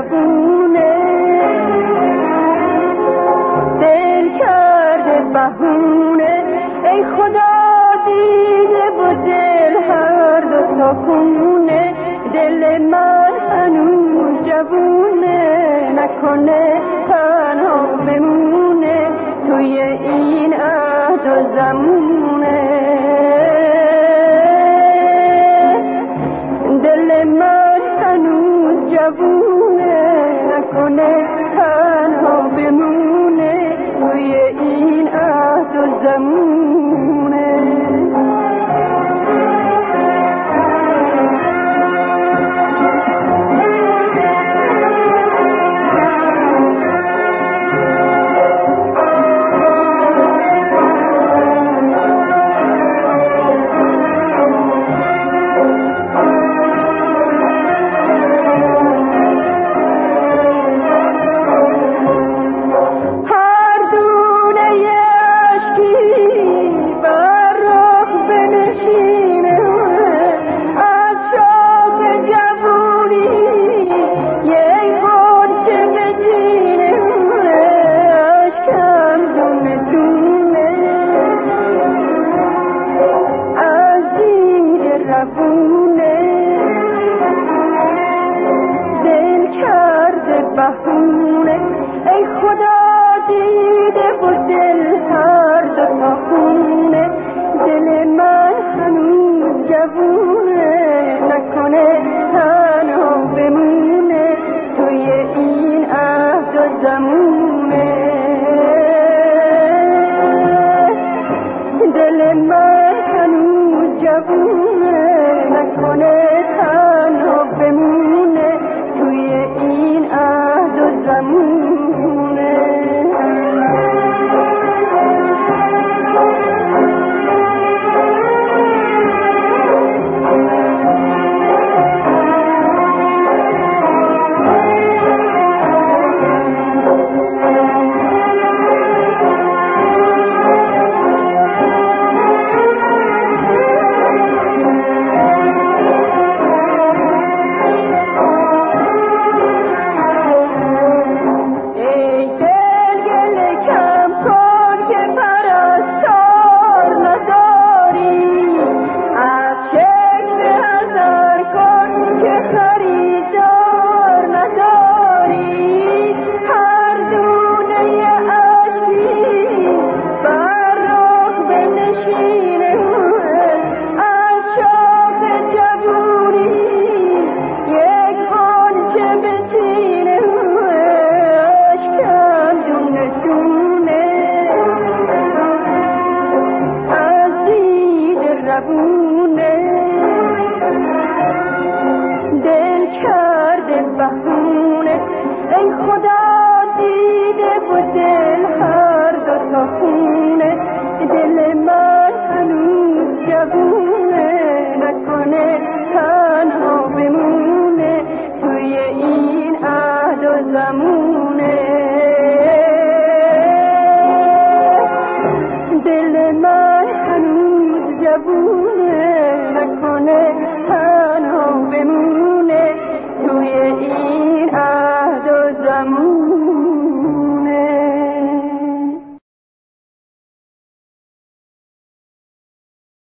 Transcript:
چگونه دل کرده بهونه. ای خدا دیده با دل هر دو تا دل من هنوز جوونه. نکنه تنها بمونه. توی این عهد و زمونه عهد زمونه. دل من هنوز جوونه نکنه روونه دل کرده بهونه. ای خدا دیده و دل هر دو تا خونه. دل من هنوز جوونه قبوله نکنه تنها بمونه توی این